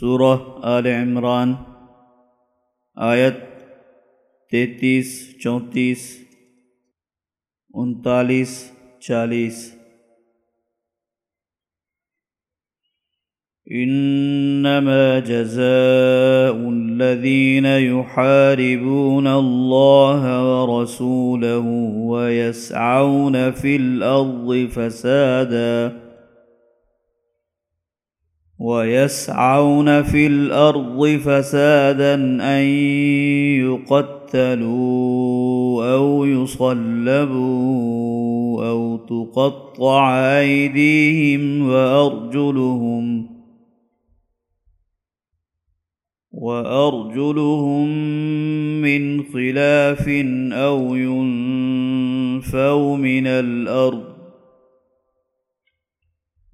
سورہ آل عمران، آیت تینتیس، چونتیس، انتالیس، چالیس۔ انما جزاء الذين يحاربون الله ورسوله ويسعون في الارض فسادا۔ ويسعون في الارض فسادا ان يقتلوا او يصلبوا او تقطع ايديهم وارجلهم وارجلهم من خلاف او ينفوا من الارض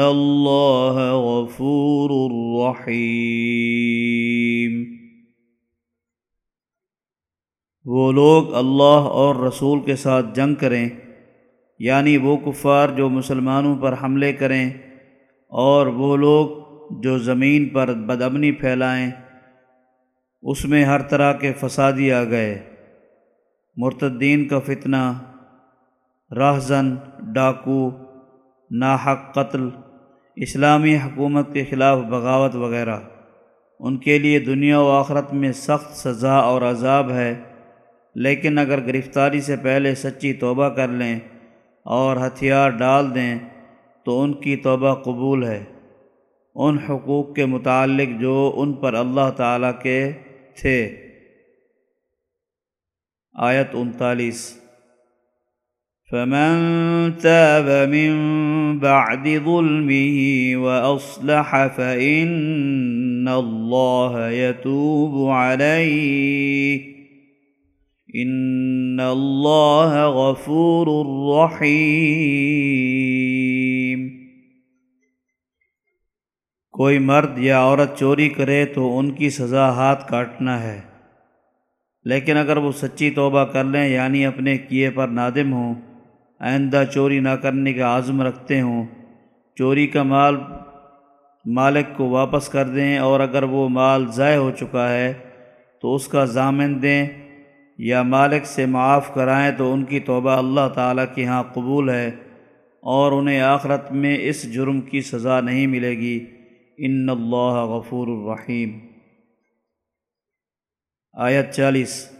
الله غفور رحیم وہ لوگ اللہ اور رسول کے ساتھ جنگ کریں یعنی وہ کفار جو مسلمانوں پر حملے کریں، اور وہ لوگ جو زمین پر بدمنی پھیلائیں، اس میں ہر طرح کے فسادی آ گئے۔ مرتدین کا فتنہ راہزن ڈاکو، ناحق قتل اسلامی حکومت کے خلاف بغاوت وغیرہ۔ ان کے لیے دنیا و آخرت میں سخت سزا اور عذاب ہے، لیکن اگر گرفتاری سے پہلے سچی توبہ کر لیں اور ہتھیار ڈال دیں، تو ان کی توبہ قبول ہے۔ ان حقوق کے متعلق جو ان پر اللہ تعالیٰ کے تھے۔ آیت انتالیس۔ فمن تاب من بعد ظلمه واصلح فان الله يتوب عليه. ان الله غفور رحيم. کوئی مرد یا عورت چوری کرے تو ان کی سزا ہاتھ کاٹنا ہے، لیکن اگر وہ سچی توبہ کر لیں یعنی اپنے کیے پر نادم ہوں آئندہ چوری نہ کرنے کا عزم رکھتے ہوں۔ چوری کا مال مالک کو واپس کر دیں اور اگر وہ مال ضائع ہو چکا ہے تو اس کا ضامن دیں یا مالک سے معاف کرائیں تو ان کی توبہ اللہ تعالیٰ کی ہاں قبول ہے اور انہیں آخرت میں اس جرم کی سزا نہیں ملے گی۔ ان اللہ غفور الرحیم آیت چالیس۔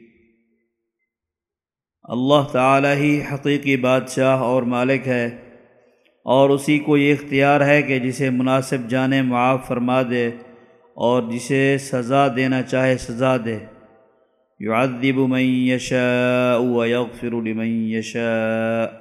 اللہ تعالیٰ ہی حقیقی بادشاہ اور مالک ہے اور اسی کو یہ اختیار ہے کہ جسے مناسب جانے معاف فرما دے اور جسے سزا دینا چاہے سزا دے۔ یعذب من یشاء ویغفر لمن یشاء۔